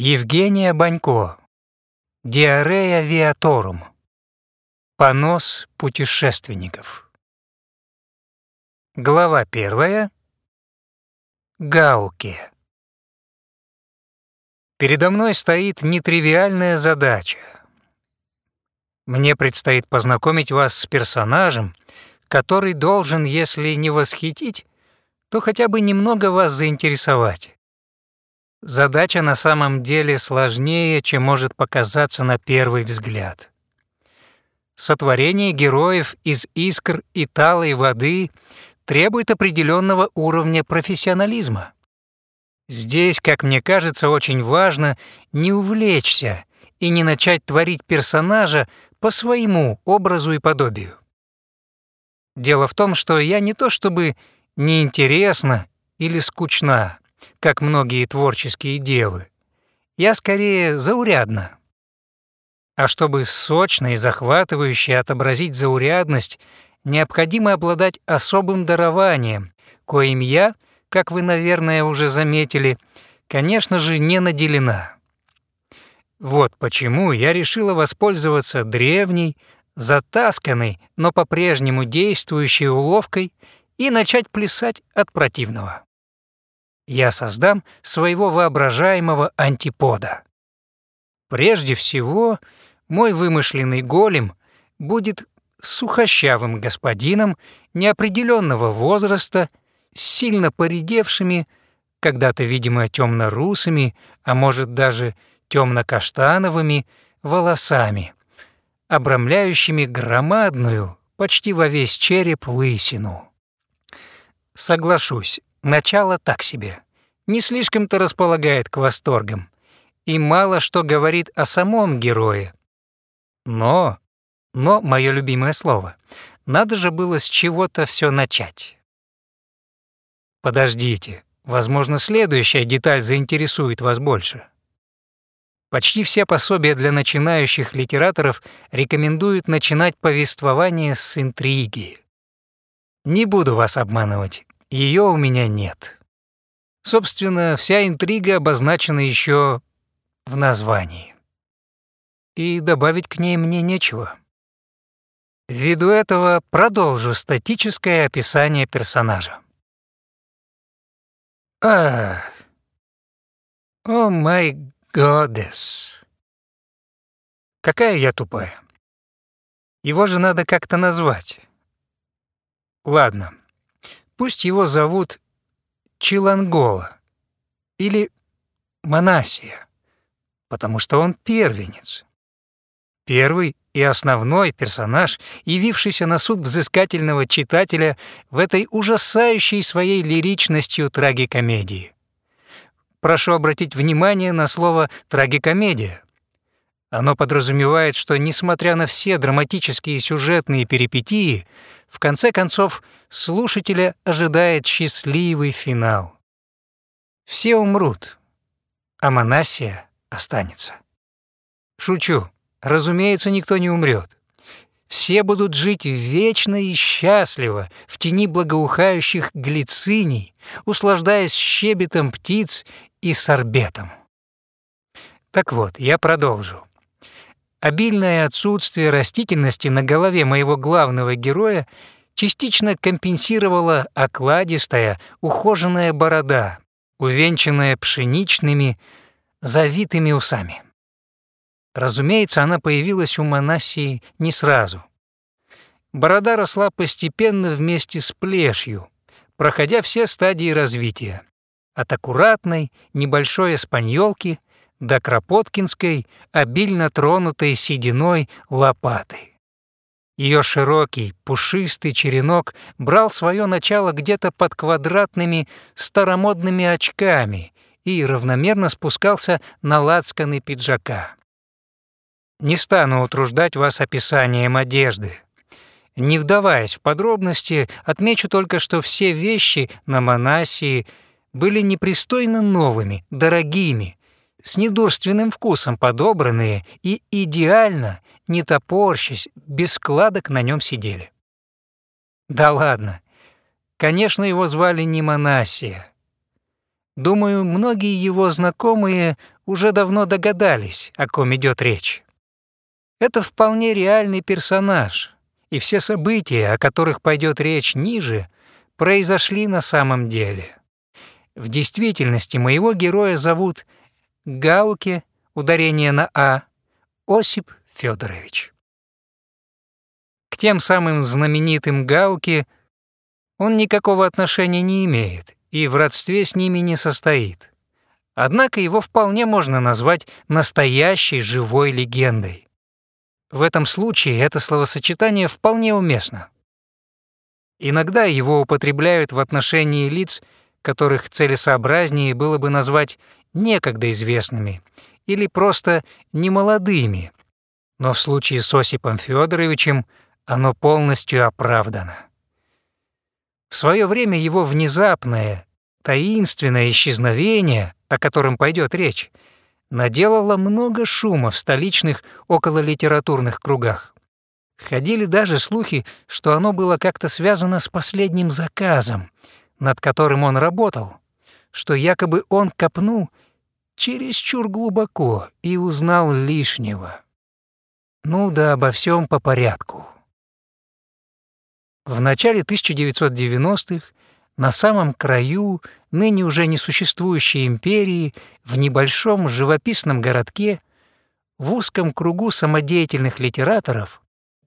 Евгения Банько. Диарея Виаторум. Понос путешественников. Глава первая. Гауке. Передо мной стоит нетривиальная задача. Мне предстоит познакомить вас с персонажем, который должен, если не восхитить, то хотя бы немного вас заинтересовать. Задача на самом деле сложнее, чем может показаться на первый взгляд. Сотворение героев из искр и талой воды требует определенного уровня профессионализма. Здесь, как мне кажется, очень важно не увлечься и не начать творить персонажа по своему образу и подобию. Дело в том, что я не то чтобы неинтересна или скучна, как многие творческие девы. Я скорее заурядна. А чтобы сочно и захватывающе отобразить заурядность, необходимо обладать особым дарованием, коим я, как вы, наверное, уже заметили, конечно же, не наделена. Вот почему я решила воспользоваться древней, затасканной, но по-прежнему действующей уловкой и начать плясать от противного я создам своего воображаемого антипода. Прежде всего, мой вымышленный голем будет сухощавым господином неопределенного возраста, сильно поредевшими, когда-то, видимо, темно-русыми, а может даже темно-каштановыми волосами, обрамляющими громадную, почти во весь череп лысину. Соглашусь, Начало так себе. Не слишком-то располагает к восторгам. И мало что говорит о самом герое. Но, но, мое любимое слово, надо же было с чего-то все начать. Подождите, возможно, следующая деталь заинтересует вас больше. Почти все пособия для начинающих литераторов рекомендуют начинать повествование с интриги. Не буду вас обманывать, ее у меня нет. Собственно, вся интрига обозначена еще в названии. И добавить к ней мне нечего. Ввиду этого продолжу статическое описание персонажа. А, о май годес. Какая я тупая. Его же надо как-то назвать. Ладно, Пусть его зовут Чилангола или Манасия, потому что он первенец. Первый и основной персонаж, явившийся на суд взыскательного читателя в этой ужасающей своей лиричностью трагикомедии. Прошу обратить внимание на слово «трагикомедия». Оно подразумевает, что, несмотря на все драматические сюжетные перипетии, в конце концов слушателя ожидает счастливый финал. Все умрут, а Манасия останется. Шучу, разумеется, никто не умрет. Все будут жить вечно и счастливо в тени благоухающих глициний, услаждаясь щебетом птиц и сорбетом. Так вот, я продолжу. Обильное отсутствие растительности на голове моего главного героя частично компенсировала окладистая, ухоженная борода, увенчанная пшеничными, завитыми усами. Разумеется, она появилась у Манасии не сразу. Борода росла постепенно вместе с плешью, проходя все стадии развития. От аккуратной, небольшой эспаньолки до Кропоткинской, обильно тронутой сединой лопаты. Ее широкий, пушистый черенок брал свое начало где-то под квадратными старомодными очками и равномерно спускался на лацканы пиджака. Не стану утруждать вас описанием одежды. Не вдаваясь в подробности, отмечу только, что все вещи на Манасии были непристойно новыми, дорогими, с недурственным вкусом подобранные и идеально, не топорщись, без складок на нем сидели. Да ладно. Конечно, его звали не Манасия. Думаю, многие его знакомые уже давно догадались, о ком идет речь. Это вполне реальный персонаж, и все события, о которых пойдет речь ниже, произошли на самом деле. В действительности моего героя зовут Гауке, ударение на «а», Осип Федорович. К тем самым знаменитым Гауке он никакого отношения не имеет и в родстве с ними не состоит. Однако его вполне можно назвать настоящей живой легендой. В этом случае это словосочетание вполне уместно. Иногда его употребляют в отношении лиц, которых целесообразнее было бы назвать некогда известными или просто немолодыми, но в случае с Осипом Федоровичем оно полностью оправдано. В свое время его внезапное, таинственное исчезновение, о котором пойдет речь, наделало много шума в столичных окололитературных кругах. Ходили даже слухи, что оно было как-то связано с последним заказом, над которым он работал, что якобы он копнул чересчур глубоко и узнал лишнего. Ну да обо всем по порядку. В начале 1990-х на самом краю ныне уже несуществующей империи, в небольшом живописном городке, в узком кругу самодеятельных литераторов,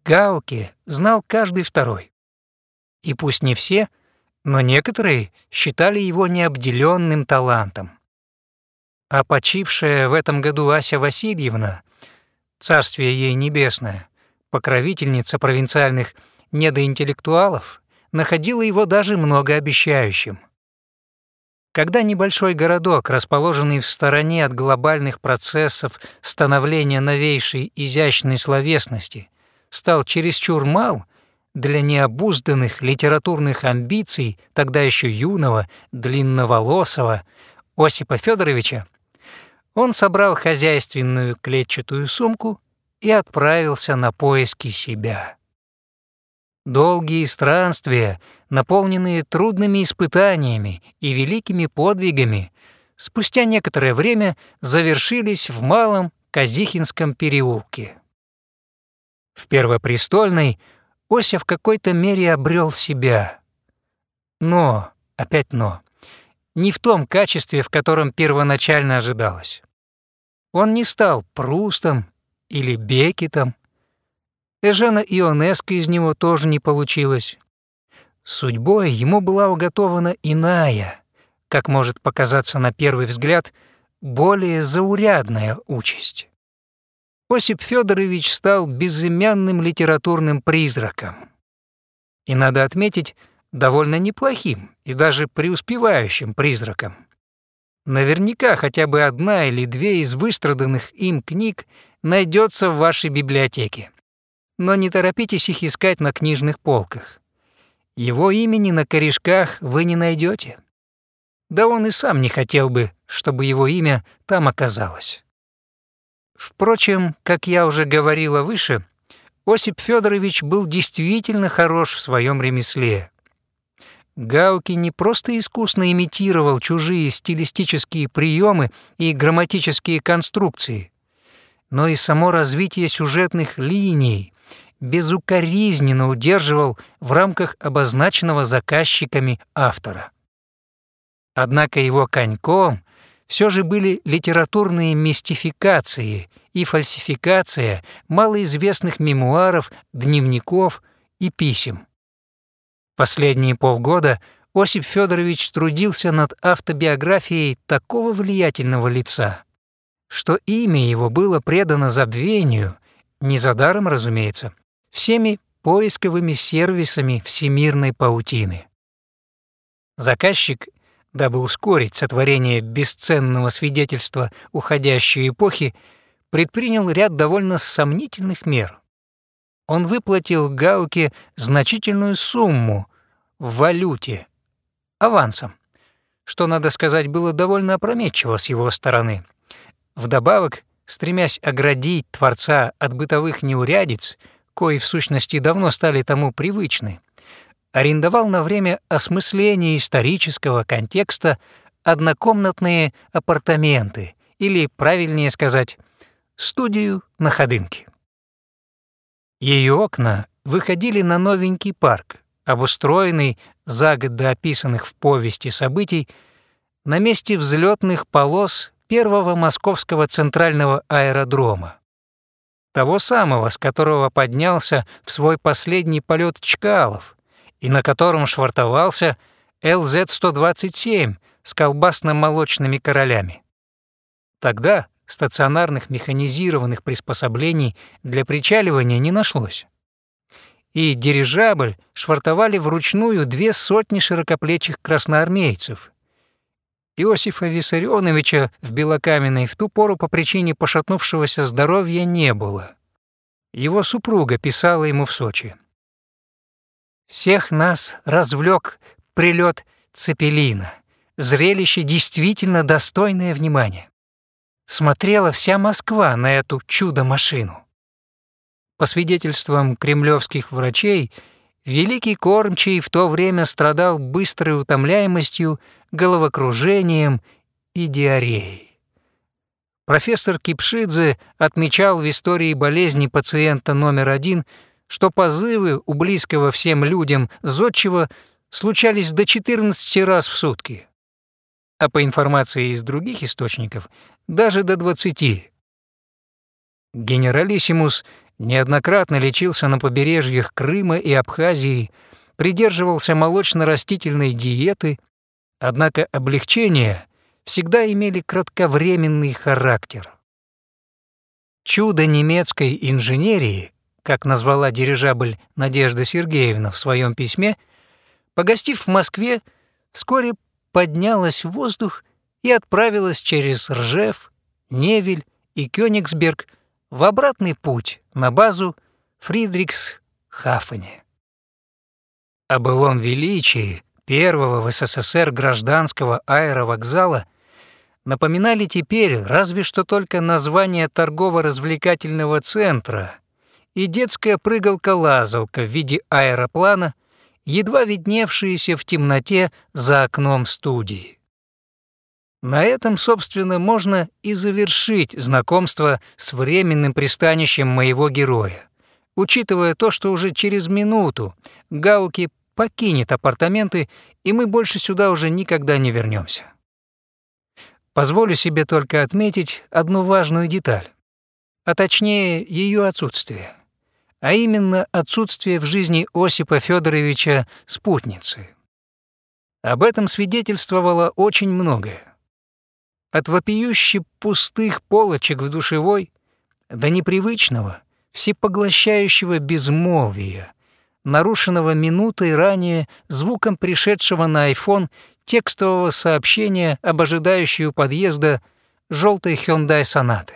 Гауке знал каждый второй. И пусть не все, но некоторые считали его необделенным талантом. А почившая в этом году Ася Васильевна, царствие ей небесное, покровительница провинциальных недоинтеллектуалов, находила его даже многообещающим. Когда небольшой городок, расположенный в стороне от глобальных процессов становления новейшей изящной словесности, стал чересчур мал для необузданных литературных амбиций тогда еще юного, длинноволосого Осипа Федоровича, он собрал хозяйственную клетчатую сумку и отправился на поиски себя. Долгие странствия, наполненные трудными испытаниями и великими подвигами, спустя некоторое время завершились в Малом Казихинском переулке. В Первопрестольной Ося в какой-то мере обрел себя. Но, опять но, не в том качестве, в котором первоначально ожидалось. Он не стал Прустом или Бекетом, Эжена Ионеско из него тоже не получилось. Судьбой ему была уготована иная, как может показаться на первый взгляд, более заурядная участь. Осип Федорович стал безымянным литературным призраком. И надо отметить, довольно неплохим и даже преуспевающим призраком. Наверняка хотя бы одна или две из выстраданных им книг найдется в вашей библиотеке но не торопитесь их искать на книжных полках. Его имени на корешках вы не найдете. Да он и сам не хотел бы, чтобы его имя там оказалось. Впрочем, как я уже говорила выше, Осип Федорович был действительно хорош в своем ремесле. Гауки не просто искусно имитировал чужие стилистические приемы и грамматические конструкции, но и само развитие сюжетных линий, безукоризненно удерживал в рамках обозначенного заказчиками автора. Однако его коньком все же были литературные мистификации и фальсификация малоизвестных мемуаров, дневников и писем. Последние полгода Осип Федорович трудился над автобиографией такого влиятельного лица, что имя его было предано забвению, не за даром, разумеется, всеми поисковыми сервисами всемирной паутины. Заказчик, дабы ускорить сотворение бесценного свидетельства уходящей эпохи, предпринял ряд довольно сомнительных мер. Он выплатил Гауке значительную сумму в валюте, авансом, что, надо сказать, было довольно опрометчиво с его стороны. Вдобавок, стремясь оградить Творца от бытовых неурядиц, кои в сущности давно стали тому привычны, арендовал на время осмысления исторического контекста однокомнатные апартаменты, или, правильнее сказать, студию на Ходынке. Ее окна выходили на новенький парк, обустроенный за год до описанных в повести событий на месте взлетных полос первого московского центрального аэродрома. Того самого, с которого поднялся в свой последний полет Чкалов и на котором швартовался ЛЗ-127 с колбасно-молочными королями. Тогда стационарных механизированных приспособлений для причаливания не нашлось. И дирижабль швартовали вручную две сотни широкоплечих красноармейцев. Иосифа Виссарионовича в Белокаменной в ту пору по причине пошатнувшегося здоровья не было. Его супруга писала ему в Сочи. «Всех нас развлек прилет Цепелина. Зрелище действительно достойное внимания смотрела вся Москва на эту чудо-машину. По свидетельствам кремлевских врачей, великий кормчий в то время страдал быстрой утомляемостью, головокружением и диареей. Профессор Кипшидзе отмечал в истории болезни пациента номер один, что позывы у близкого всем людям зодчего случались до 14 раз в сутки а по информации из других источников даже до 20. Генералиссимус неоднократно лечился на побережьях Крыма и Абхазии, придерживался молочно-растительной диеты, однако облегчения всегда имели кратковременный характер. Чудо немецкой инженерии, как назвала дирижабль Надежда Сергеевна в своем письме, погостив в Москве, вскоре поднялась в воздух и отправилась через Ржев, Невель и Кёнигсберг в обратный путь на базу Фридрикс-Хафене. О былом величии первого в СССР гражданского аэровокзала напоминали теперь разве что только название торгово-развлекательного центра и детская прыгалка-лазалка в виде аэроплана едва видневшиеся в темноте за окном студии. На этом, собственно, можно и завершить знакомство с временным пристанищем моего героя, учитывая то, что уже через минуту Гауки покинет апартаменты, и мы больше сюда уже никогда не вернемся. Позволю себе только отметить одну важную деталь, а точнее ее отсутствие а именно отсутствие в жизни Осипа Федоровича спутницы. Об этом свидетельствовало очень многое. От вопиюще пустых полочек в душевой до непривычного, всепоглощающего безмолвия, нарушенного минутой ранее звуком пришедшего на айфон текстового сообщения об ожидающей у подъезда желтой Hyundai Sonata.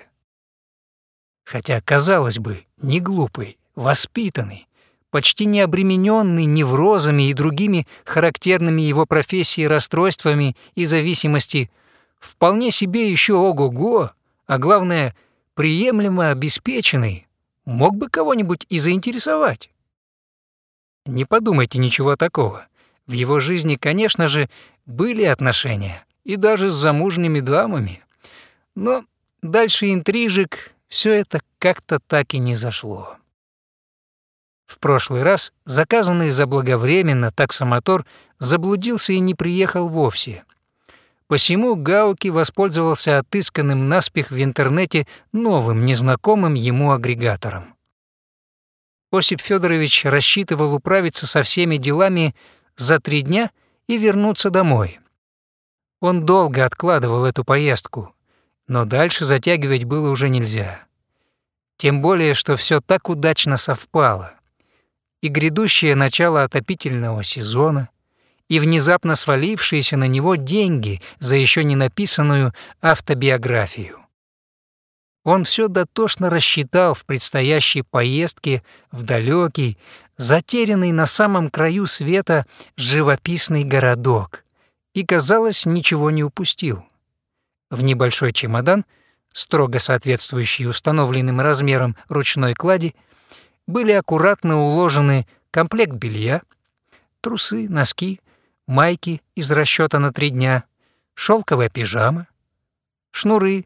Хотя, казалось бы, не глупый, воспитанный, почти не обремененный неврозами и другими характерными его профессии расстройствами и зависимости, вполне себе еще ого-го, а главное, приемлемо обеспеченный, мог бы кого-нибудь и заинтересовать. Не подумайте ничего такого. В его жизни, конечно же, были отношения, и даже с замужними дамами. Но дальше интрижек все это как-то так и не зашло. В прошлый раз заказанный заблаговременно таксомотор заблудился и не приехал вовсе. Посему Гауки воспользовался отысканным наспех в интернете новым незнакомым ему агрегатором. Осип Федорович рассчитывал управиться со всеми делами за три дня и вернуться домой. Он долго откладывал эту поездку, но дальше затягивать было уже нельзя. Тем более, что все так удачно совпало и грядущее начало отопительного сезона, и внезапно свалившиеся на него деньги за еще не написанную автобиографию. Он все дотошно рассчитал в предстоящей поездке в далекий, затерянный на самом краю света живописный городок и, казалось, ничего не упустил. В небольшой чемодан, строго соответствующий установленным размерам ручной клади, были аккуратно уложены комплект белья, трусы, носки, майки из расчета на три дня, шелковая пижама, шнуры,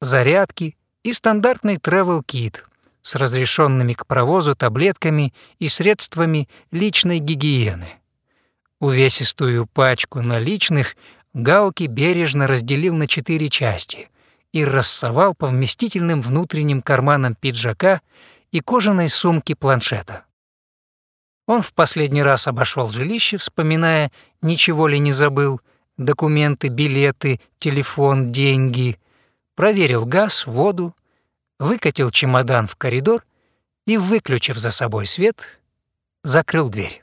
зарядки и стандартный travel-кит с разрешенными к провозу таблетками и средствами личной гигиены. Увесистую пачку наличных Гауки бережно разделил на четыре части и рассовал по вместительным внутренним карманам пиджака и кожаной сумки планшета. Он в последний раз обошел жилище, вспоминая, ничего ли не забыл, документы, билеты, телефон, деньги, проверил газ, воду, выкатил чемодан в коридор и, выключив за собой свет, закрыл дверь.